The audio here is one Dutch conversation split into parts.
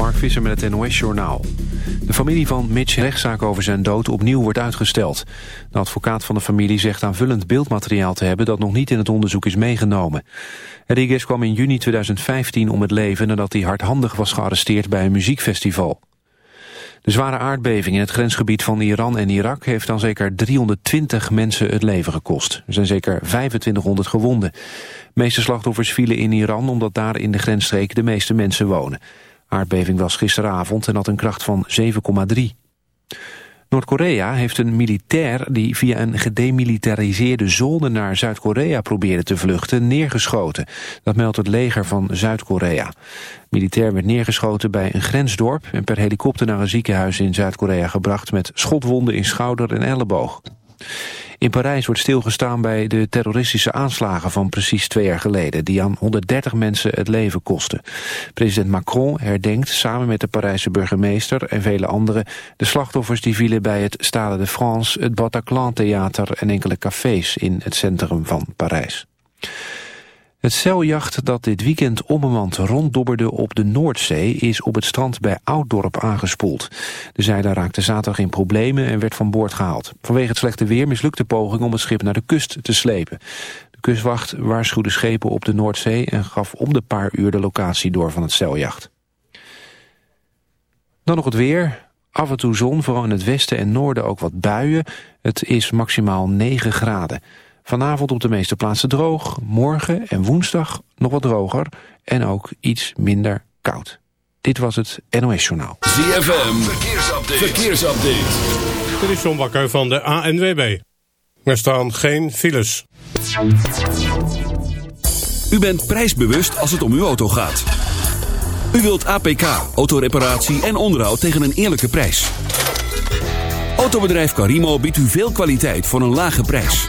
Mark Visser met het NOS-journaal. De familie van Mitch rechtszaak over zijn dood opnieuw wordt uitgesteld. De advocaat van de familie zegt aanvullend beeldmateriaal te hebben... dat nog niet in het onderzoek is meegenomen. Rodriguez kwam in juni 2015 om het leven... nadat hij hardhandig was gearresteerd bij een muziekfestival. De zware aardbeving in het grensgebied van Iran en Irak... heeft dan zeker 320 mensen het leven gekost. Er zijn zeker 2500 gewonden. De meeste slachtoffers vielen in Iran... omdat daar in de grensstreek de meeste mensen wonen. Aardbeving was gisteravond en had een kracht van 7,3. Noord-Korea heeft een militair die via een gedemilitariseerde zone naar Zuid-Korea probeerde te vluchten neergeschoten. Dat meldt het leger van Zuid-Korea. Militair werd neergeschoten bij een grensdorp en per helikopter naar een ziekenhuis in Zuid-Korea gebracht met schotwonden in schouder en elleboog. In Parijs wordt stilgestaan bij de terroristische aanslagen van precies twee jaar geleden, die aan 130 mensen het leven kosten. President Macron herdenkt samen met de Parijse burgemeester en vele anderen de slachtoffers die vielen bij het Stade de France, het Bataclan Theater en enkele cafés in het centrum van Parijs. Het zeiljacht dat dit weekend onbemand ronddobberde op de Noordzee... is op het strand bij Ouddorp aangespoeld. De zeiler raakte zaterdag in problemen en werd van boord gehaald. Vanwege het slechte weer mislukte poging om het schip naar de kust te slepen. De kustwacht waarschuwde schepen op de Noordzee... en gaf om de paar uur de locatie door van het zeiljacht. Dan nog het weer. Af en toe zon, vooral in het westen en noorden ook wat buien. Het is maximaal 9 graden. Vanavond op de meeste plaatsen droog. Morgen en woensdag nog wat droger. En ook iets minder koud. Dit was het NOS Journaal. ZFM, verkeersupdate. verkeersupdate. Dit is John Bakker van de ANWB. Er staan geen files. U bent prijsbewust als het om uw auto gaat. U wilt APK, autoreparatie en onderhoud tegen een eerlijke prijs. Autobedrijf Carimo biedt u veel kwaliteit voor een lage prijs.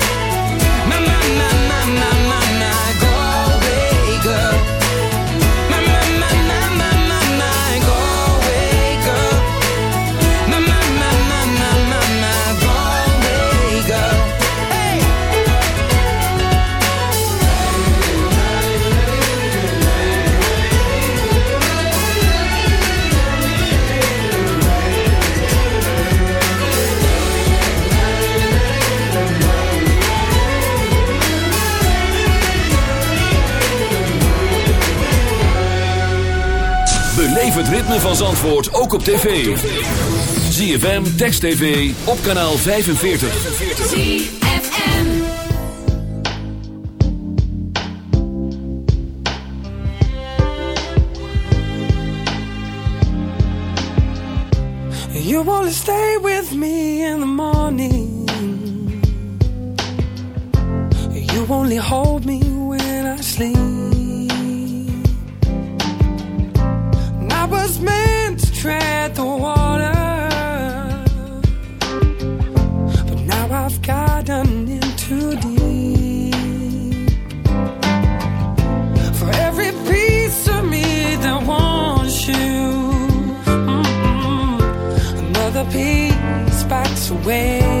na, na. Het ritme van Zandvoort ook op tv. ZFM, Text TV, op kanaal 45. ZFM. You wanna stay with me in the morning. You only hold me when I sleep. Was meant to tread the water. But now I've gotten in too deep. For every piece of me that wants you. mm-mm, Another piece backs away.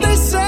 They say